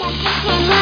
I'm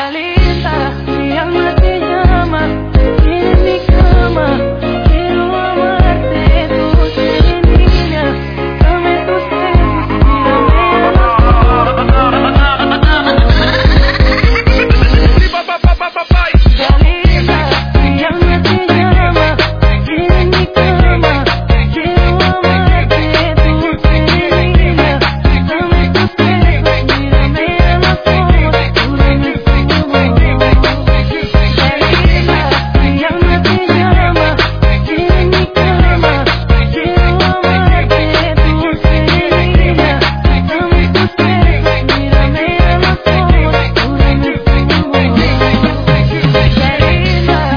realista, yang. alma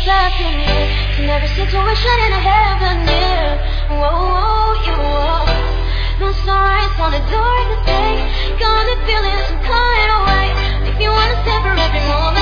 feels like you need In every situation in heaven, yeah Whoa, you are No sunrise on the door Gonna feel it, some kind of way If you wanna stay every moment